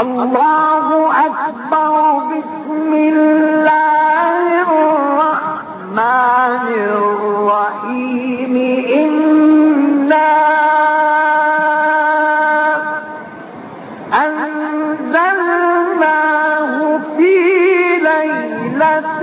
الله أكبر بسم الله الرحمن الرحيم. إنا أنزلناه في ليلة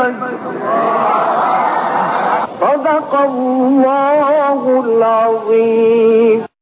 حتى مطلع الفجر